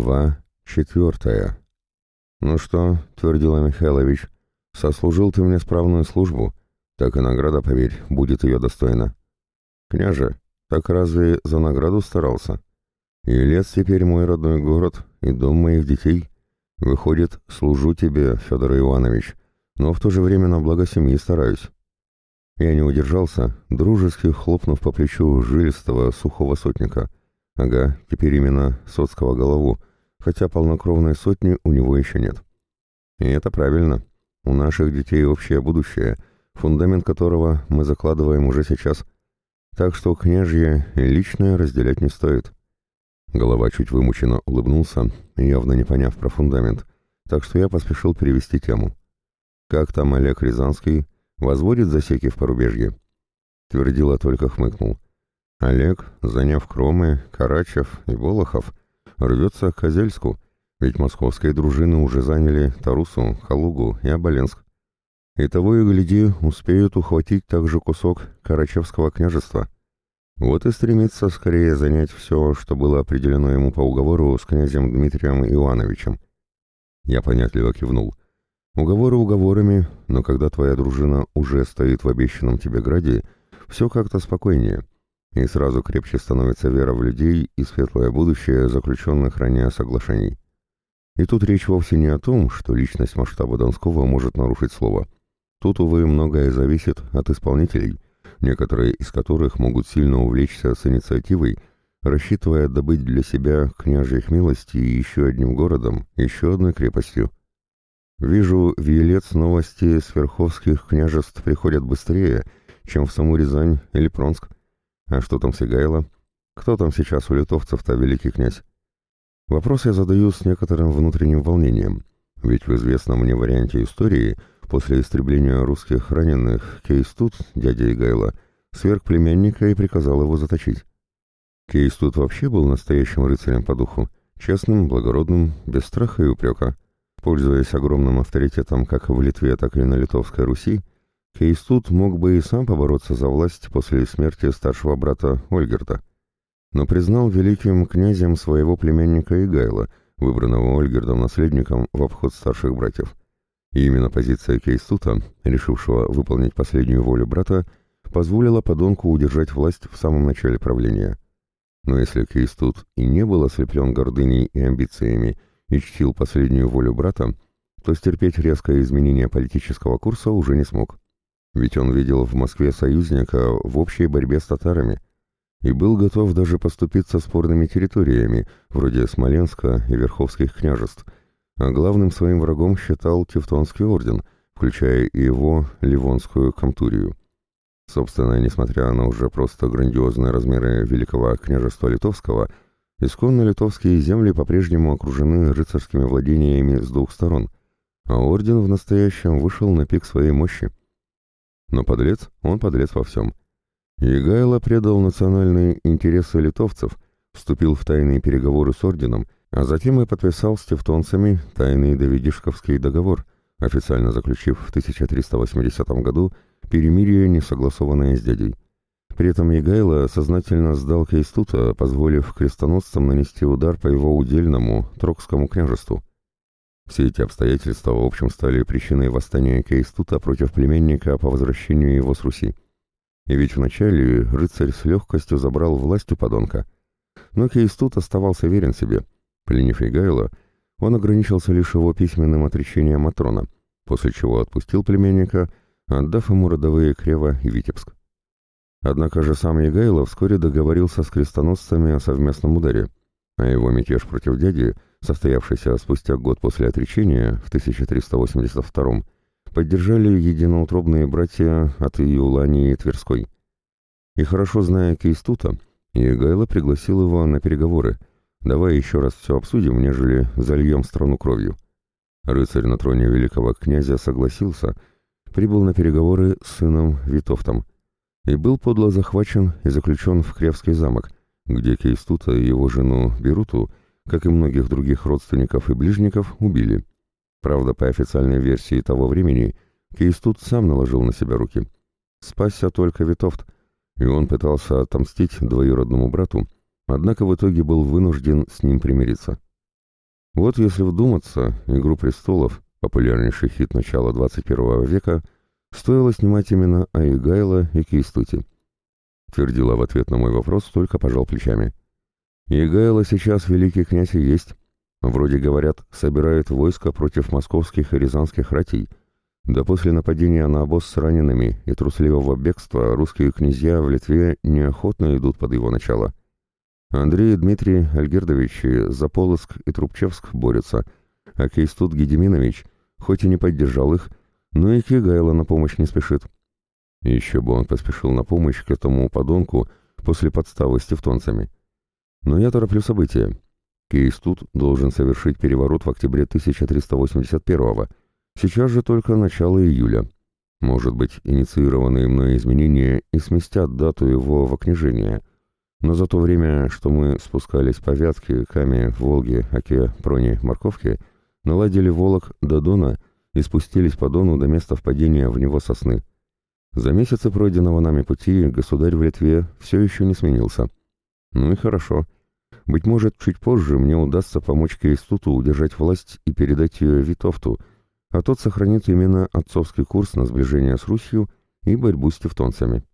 Глава четвертая. «Ну что, — твердила Михайлович, — сослужил ты мне справную службу, так и награда, поверь, будет ее достойна. Княже, так разве за награду старался? И лес теперь мой родной город, и дом моих детей. Выходит, служу тебе, Федор Иванович, но в то же время на благо семьи стараюсь». Я не удержался, дружески хлопнув по плечу жилистого сухого сотника — Ага, теперь именно Соцкого голову, хотя полнокровной сотни у него еще нет. И это правильно. У наших детей общее будущее, фундамент которого мы закладываем уже сейчас. Так что княжье и личное разделять не стоит. Голова чуть вымученно улыбнулся, явно не поняв про фундамент, так что я поспешил перевести тему. «Как там Олег Рязанский? Возводит засеки в порубежье?» Твердила только хмыкнул. Олег, заняв Кромы, Карачев и Волохов, рвется к Козельску, ведь московские дружины уже заняли Тарусу, Халугу и Оболенск. И того и гляди, успеют ухватить также кусок Карачевского княжества. Вот и стремится скорее занять все, что было определено ему по уговору с князем Дмитрием Ивановичем. Я понятливо кивнул. Уговоры уговорами, но когда твоя дружина уже стоит в обещанном тебе граде, все как-то спокойнее и сразу крепче становится вера в людей и светлое будущее заключенных ранее соглашений. И тут речь вовсе не о том, что личность масштаба Донского может нарушить слово. Тут, увы, многое зависит от исполнителей, некоторые из которых могут сильно увлечься с инициативой, рассчитывая добыть для себя княжьих милости еще одним городом, еще одной крепостью. Вижу, в Елец новости с верховских княжеств приходят быстрее, чем в саму Рязань или Пронск. А что там Сигайло? Кто там сейчас у литовцев-то великий князь? Вопрос я задаю с некоторым внутренним волнением, ведь в известном мне варианте истории после истребления русских раненых Кейстут, дядя Игайла, сверг племянника и приказал его заточить. Кейстут вообще был настоящим рыцарем по духу, честным, благородным, без страха и упрека. Пользуясь огромным авторитетом как в Литве, так и на Литовской Руси, Кейстут мог бы и сам побороться за власть после смерти старшего брата Ольгерта, но признал великим князем своего племянника Игайла, выбранного Ольгердом наследником в обход старших братьев. И именно позиция Кейстута, решившего выполнить последнюю волю брата, позволила подонку удержать власть в самом начале правления. Но если Кейстут и не был ослеплен гордыней и амбициями и чтил последнюю волю брата, то стерпеть резкое изменение политического курса уже не смог. Ведь он видел в Москве союзника в общей борьбе с татарами и был готов даже поступиться спорными территориями, вроде Смоленска и Верховских княжеств, а главным своим врагом считал Тевтонский орден, включая и его Ливонскую комтурию. Собственно, несмотря на уже просто грандиозные размеры Великого княжества Литовского, исконно литовские земли по-прежнему окружены рыцарскими владениями с двух сторон, а орден в настоящем вышел на пик своей мощи. Но подлец, он подлец во всем. Егайло предал национальные интересы литовцев, вступил в тайные переговоры с орденом, а затем и подписал с тевтонцами тайный Давидишковский договор, официально заключив в 1380 году перемирие, не согласованное с дядей. При этом Егайло сознательно сдал Кейстута, позволив крестоносцам нанести удар по его удельному Трокскому княжеству. Все эти обстоятельства, в общем, стали причиной восстания Кейстута против племянника по возвращению его с Руси. И ведь вначале рыцарь с легкостью забрал власть у подонка. Но Кейстут оставался верен себе. Пленив Игайла, он ограничился лишь его письменным отречением от трона, после чего отпустил племянника, отдав ему родовые Крева и Витебск. Однако же сам Егайло вскоре договорился с крестоносцами о совместном ударе, а его мятеж против дяди — состоявшийся спустя год после отречения в 1382 поддержали единоутробные братья от Иулании Тверской. И хорошо зная Кейстута, Егайло пригласил его на переговоры. «Давай еще раз все обсудим, нежели зальем страну кровью». Рыцарь на троне великого князя согласился, прибыл на переговоры с сыном Витовтом и был подло захвачен и заключен в Кревский замок, где Кейстута и его жену Беруту как и многих других родственников и ближников, убили. Правда, по официальной версии того времени, Кейстут сам наложил на себя руки. Спасся только Витовт, и он пытался отомстить двоюродному брату, однако в итоге был вынужден с ним примириться. Вот если вдуматься, «Игру престолов», популярнейший хит начала 21 века, стоило снимать именно Аигайла и Кейстути. Твердила в ответ на мой вопрос, только пожал плечами. Егайло сейчас великий князь и есть. Вроде говорят, собирает войско против московских и рязанских ратей. Да после нападения на обоз с ранеными и трусливого бегства русские князья в Литве неохотно идут под его начало. Андрей и Дмитрий Альгердовичи за Полоцк и Трубчевск борются, а Кейстут Гедеминович, хоть и не поддержал их, но и Кигайло на помощь не спешит. Еще бы он поспешил на помощь к этому подонку после подставы с тевтонцами. Но я тороплю события. Кейстут должен совершить переворот в октябре 1381-го. Сейчас же только начало июля. Может быть, инициированные мной изменения и сместят дату его в окнижение. Но за то время, что мы спускались по Вятке, Каме, Волге, Оке, Проне, Морковке, наладили Волок до Дона и спустились по Дону до места впадения в него сосны. За месяцы пройденного нами пути государь в Литве все еще не сменился. Ну и хорошо. Быть может, чуть позже мне удастся помочь Кейстуту удержать власть и передать ее Витовту, а тот сохранит именно отцовский курс на сближение с Русью и борьбу с тевтонцами.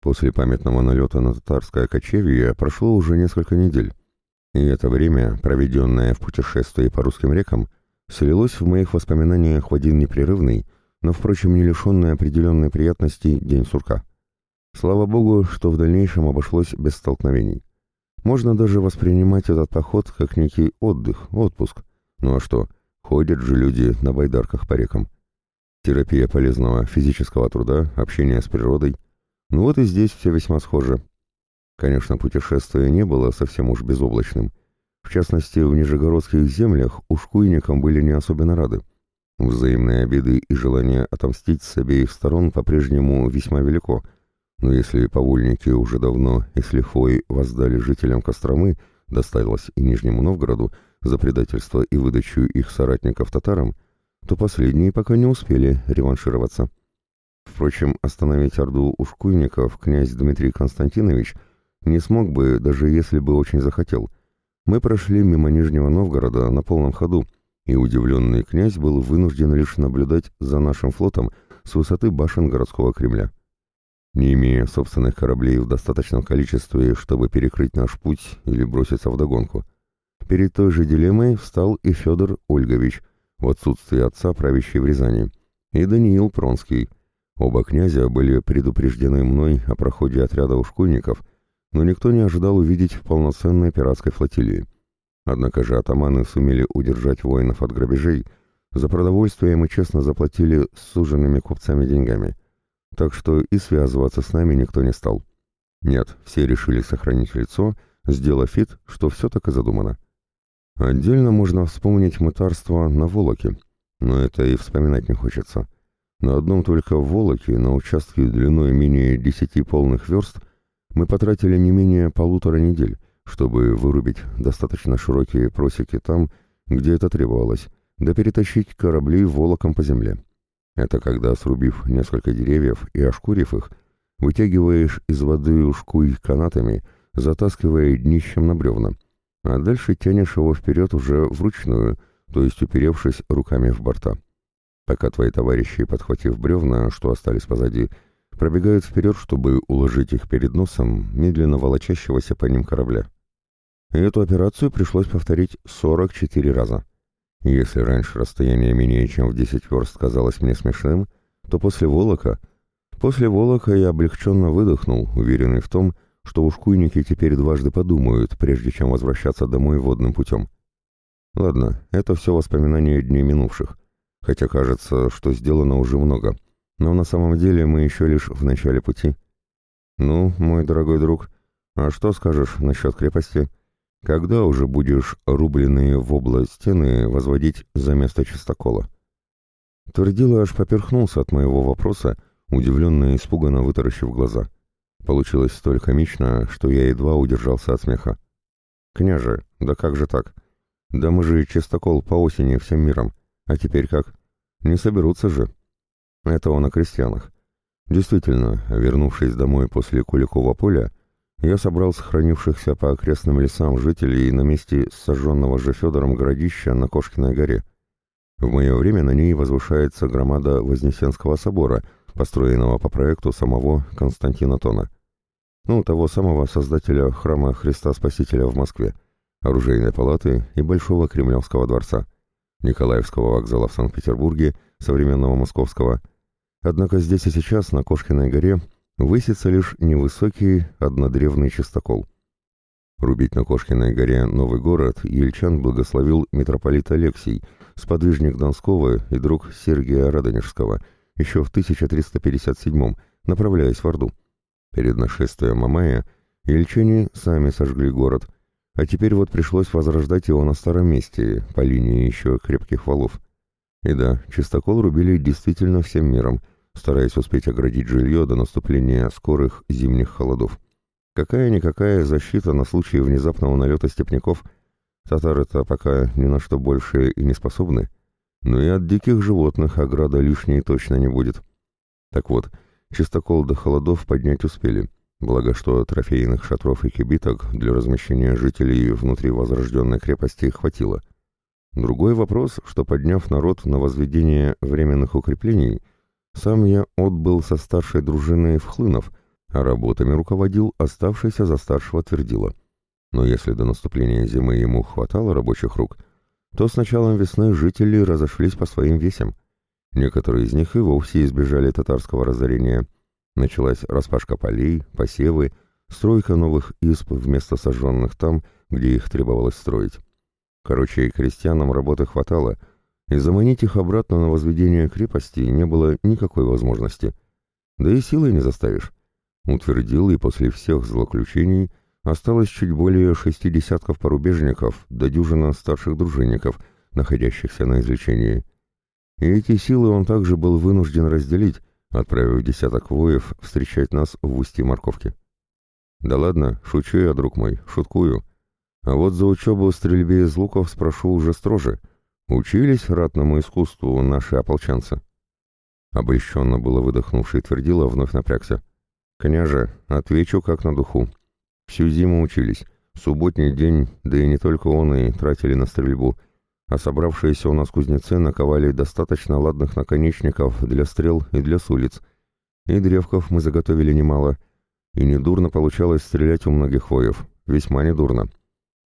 После памятного налета на татарское кочевье прошло уже несколько недель, и это время, проведенное в путешествии по русским рекам, слилось в моих воспоминаниях в один непрерывный, но, впрочем, не лишенный определенной приятности день сурка. Слава богу, что в дальнейшем обошлось без столкновений. Можно даже воспринимать этот поход как некий отдых, отпуск. Ну а что, ходят же люди на байдарках по рекам. Терапия полезного физического труда, общение с природой. Ну вот и здесь все весьма схоже. Конечно, путешествие не было совсем уж безоблачным. В частности, в нижегородских землях ушкуйникам были не особенно рады. Взаимные обиды и желание отомстить с обеих сторон по-прежнему весьма велико — но если повольники уже давно и с лихвой воздали жителям Костромы, досталось и Нижнему Новгороду за предательство и выдачу их соратников татарам, то последние пока не успели реваншироваться. Впрочем, остановить орду ушкуйников князь Дмитрий Константинович не смог бы, даже если бы очень захотел. Мы прошли мимо Нижнего Новгорода на полном ходу, и удивленный князь был вынужден лишь наблюдать за нашим флотом с высоты башен городского Кремля. Не имея собственных кораблей в достаточном количестве, чтобы перекрыть наш путь или броситься в догонку. Перед той же дилеммой встал и Федор Ольгович, в отсутствие отца, правящий в Рязани, и Даниил Пронский. Оба князя были предупреждены мной о проходе отряда ушкуйников, но никто не ожидал увидеть полноценной пиратской флотилии. Однако же атаманы сумели удержать воинов от грабежей, за продовольствие мы честно заплатили суженными купцами деньгами – так что и связываться с нами никто не стал. Нет, все решили сохранить лицо, сделав вид, что все так и задумано. Отдельно можно вспомнить мытарство на Волоке, но это и вспоминать не хочется. На одном только Волоке, на участке длиной менее десяти полных верст, мы потратили не менее полутора недель, чтобы вырубить достаточно широкие просеки там, где это требовалось, да перетащить корабли волоком по земле. Это когда, срубив несколько деревьев и ошкурив их, вытягиваешь из воды ушкуй канатами, затаскивая днищем на бревна, а дальше тянешь его вперед уже вручную, то есть уперевшись руками в борта. Пока твои товарищи, подхватив бревна, что остались позади, пробегают вперед, чтобы уложить их перед носом медленно волочащегося по ним корабля. И эту операцию пришлось повторить 44 раза. Если раньше расстояние менее чем в 10 верст казалось мне смешным, то после Волока... После Волока я облегченно выдохнул, уверенный в том, что ушкуйники теперь дважды подумают, прежде чем возвращаться домой водным путем. Ладно, это все воспоминания дней минувших, хотя кажется, что сделано уже много, но на самом деле мы еще лишь в начале пути. Ну, мой дорогой друг, а что скажешь насчет крепости?» Когда уже будешь рубленные в область стены возводить за место чистокола? Твердила аж поперхнулся от моего вопроса, удивленно и испуганно вытаращив глаза. Получилось столь комично, что я едва удержался от смеха. «Княже, да как же так? Да мы же чистокол по осени всем миром. А теперь как? Не соберутся же». Это он о крестьянах. Действительно, вернувшись домой после Куликова поля, я собрал сохранившихся по окрестным лесам жителей на месте сожженного же Федором городища на Кошкиной горе. В мое время на ней возвышается громада Вознесенского собора, построенного по проекту самого Константина Тона. Ну, того самого создателя храма Христа Спасителя в Москве, оружейной палаты и Большого Кремлевского дворца, Николаевского вокзала в Санкт-Петербурге, современного московского. Однако здесь и сейчас, на Кошкиной горе, высится лишь невысокий однодревный чистокол. Рубить на Кошкиной горе новый город Ельчан благословил митрополит Алексий, сподвижник Донского и друг Сергия Радонежского, еще в 1357 направляясь в Орду. Перед нашествием Мамая ельчане сами сожгли город, а теперь вот пришлось возрождать его на старом месте, по линии еще крепких валов. И да, чистокол рубили действительно всем миром – стараясь успеть оградить жилье до наступления скорых зимних холодов. Какая-никакая защита на случай внезапного налета степняков. Татары-то пока ни на что больше и не способны. Но и от диких животных ограда лишней точно не будет. Так вот, чистокол до холодов поднять успели. Благо, что трофейных шатров и кибиток для размещения жителей внутри возрожденной крепости хватило. Другой вопрос, что подняв народ на возведение временных укреплений – сам я отбыл со старшей дружиной в Хлынов, а работами руководил оставшийся за старшего твердила. Но если до наступления зимы ему хватало рабочих рук, то с началом весны жители разошлись по своим весям. Некоторые из них и вовсе избежали татарского разорения. Началась распашка полей, посевы, стройка новых изб вместо сожженных там, где их требовалось строить. Короче, крестьянам работы хватало — и заманить их обратно на возведение крепости не было никакой возможности. Да и силой не заставишь. Утвердил и после всех злоключений осталось чуть более шести десятков порубежников до дюжина старших дружинников, находящихся на излечении. И эти силы он также был вынужден разделить, отправив десяток воев встречать нас в устье морковки. Да ладно, шучу я, друг мой, шуткую. А вот за учебу стрельбе из луков спрошу уже строже — Учились ратному искусству наши ополченцы. Обрещенно было выдохнувший твердило, вновь напрягся. «Княже, отвечу как на духу. Всю зиму учились. Субботний день, да и не только он, и тратили на стрельбу. А собравшиеся у нас кузнецы наковали достаточно ладных наконечников для стрел и для сулиц. И древков мы заготовили немало. И недурно получалось стрелять у многих воев. Весьма недурно.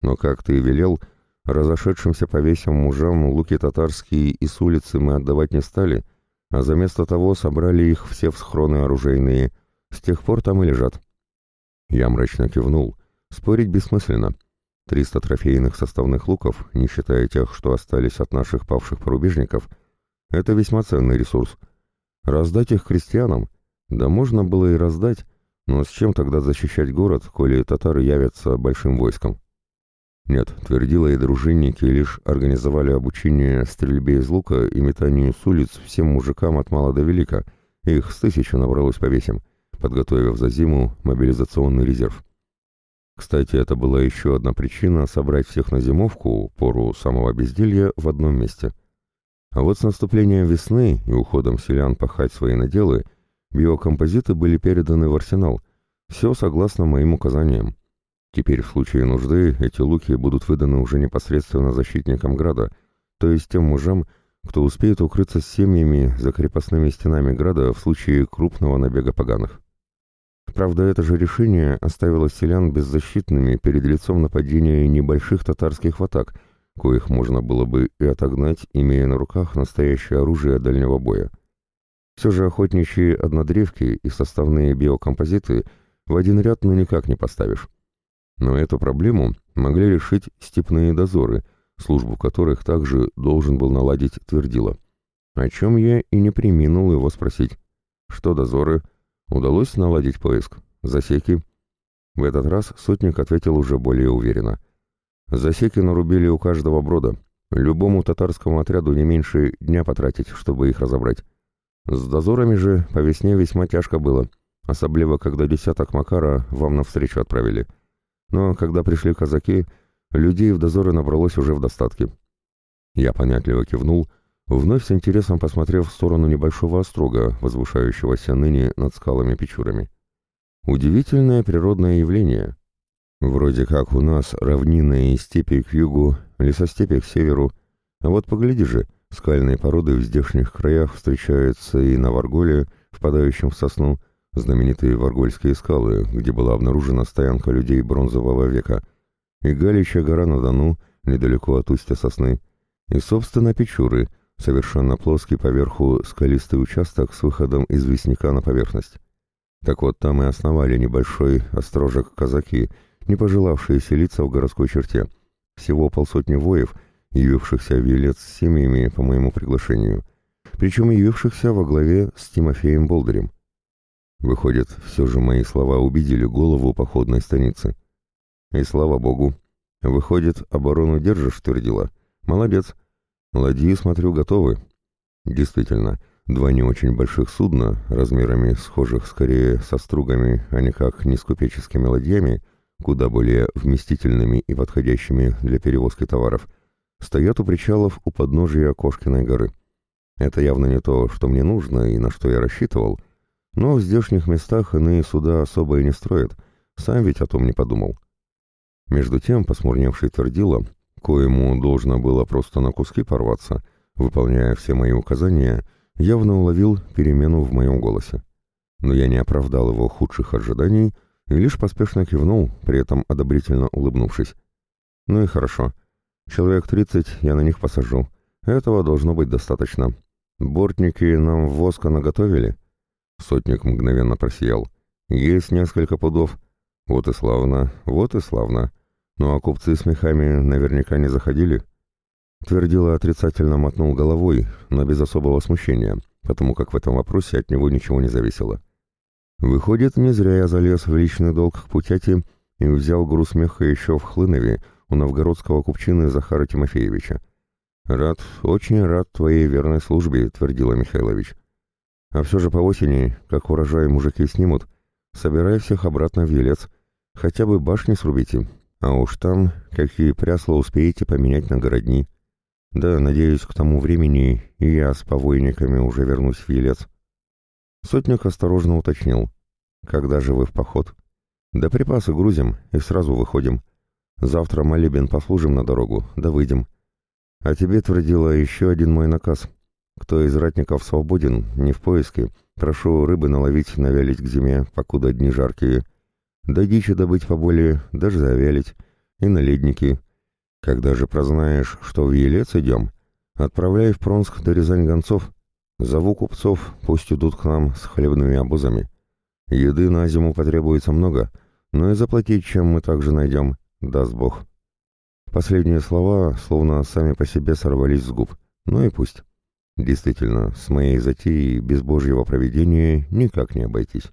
Но, как ты и велел, — Разошедшимся по весям мужам луки татарские и с улицы мы отдавать не стали, а заместо того собрали их все в схроны оружейные. С тех пор там и лежат. Я мрачно кивнул. Спорить бессмысленно. Триста трофейных составных луков, не считая тех, что остались от наших павших порубежников, это весьма ценный ресурс. Раздать их крестьянам? Да можно было и раздать, но с чем тогда защищать город, коли татары явятся большим войском? Нет, твердила и дружинники лишь организовали обучение стрельбе из лука и метанию с улиц всем мужикам от мала до велика, их с тысячи набралось по весям, подготовив за зиму мобилизационный резерв. Кстати, это была еще одна причина собрать всех на зимовку, пору самого безделья, в одном месте. А вот с наступлением весны и уходом селян пахать свои наделы, биокомпозиты были переданы в арсенал, все согласно моим указаниям. Теперь в случае нужды эти луки будут выданы уже непосредственно защитникам града, то есть тем мужам, кто успеет укрыться с семьями за крепостными стенами града в случае крупного набега поганых. Правда, это же решение оставило селян беззащитными перед лицом нападения небольших татарских ватаг, коих можно было бы и отогнать, имея на руках настоящее оружие дальнего боя. Все же охотничьи однодревки и составные биокомпозиты в один ряд ну никак не поставишь. Но эту проблему могли решить степные дозоры, службу которых также должен был наладить Твердила. О чем я и не приминул его спросить. Что дозоры? Удалось наладить поиск? Засеки? В этот раз сотник ответил уже более уверенно. Засеки нарубили у каждого брода. Любому татарскому отряду не меньше дня потратить, чтобы их разобрать. С дозорами же по весне весьма тяжко было, особливо когда десяток Макара вам навстречу отправили. Но когда пришли казаки, людей в дозоры набралось уже в достатке. Я понятливо кивнул, вновь с интересом посмотрев в сторону небольшого острога, возвышающегося ныне над скалами-печурами. Удивительное природное явление. Вроде как у нас равнинные степи к югу, лесостепи к северу, а вот погляди же, скальные породы в здешних краях встречаются и на Варголе, впадающем в сосну, знаменитые Варгольские скалы, где была обнаружена стоянка людей бронзового века, и Галичья гора на Дону, недалеко от устья сосны, и, собственно, Печуры, совершенно плоский поверху скалистый участок с выходом известняка на поверхность. Так вот, там и основали небольшой острожек казаки, не пожелавшие селиться в городской черте. Всего полсотни воев, явившихся в Елец с семьями по моему приглашению, причем явившихся во главе с Тимофеем Болдырем. Выходит, все же мои слова убедили голову походной станицы. И слава богу. Выходит, оборону держишь, твердила. Молодец. Ладьи, смотрю, готовы. Действительно, два не очень больших судна, размерами схожих скорее со стругами, а не как не с купеческими ладьями, куда более вместительными и подходящими для перевозки товаров, стоят у причалов у подножия Кошкиной горы. Это явно не то, что мне нужно и на что я рассчитывал, но в здешних местах иные суда особо и не строят, сам ведь о том не подумал. Между тем, посмурневший твердила, коему должно было просто на куски порваться, выполняя все мои указания, явно уловил перемену в моем голосе. Но я не оправдал его худших ожиданий и лишь поспешно кивнул, при этом одобрительно улыбнувшись. «Ну и хорошо. Человек тридцать я на них посажу. Этого должно быть достаточно. Бортники нам воска наготовили?» Сотник мгновенно просиял. «Есть несколько пудов. Вот и славно, вот и славно. Ну а купцы с мехами наверняка не заходили?» Твердила отрицательно мотнул головой, но без особого смущения, потому как в этом вопросе от него ничего не зависело. Выходит, не зря я залез в личный долг к Путяти и взял груз меха еще в Хлынове у новгородского купчины Захара Тимофеевича. «Рад, очень рад твоей верной службе», — твердила Михайлович. «А все же по осени, как урожай мужики снимут, собирай всех обратно в Елец. Хотя бы башни срубите, а уж там какие прясла успеете поменять на городни. Да, надеюсь, к тому времени и я с повойниками уже вернусь в Елец». Сотник осторожно уточнил. «Когда же вы в поход?» «Да припасы грузим и сразу выходим. Завтра молебен послужим на дорогу, да выйдем». А тебе твердила еще один мой наказ. Кто из ратников свободен, не в поиске, прошу рыбы наловить, навялить к зиме, покуда дни жаркие. Да дичи добыть поболее, даже завялить. И наледники. Когда же прознаешь, что в Елец идем, отправляй в Пронск до Рязань гонцов. Зову купцов, пусть идут к нам с хлебными обозами. Еды на зиму потребуется много, но и заплатить, чем мы также найдем, даст Бог. Последние слова словно сами по себе сорвались с губ. Ну и пусть. Действительно, с моей затеей без божьего проведения никак не обойтись.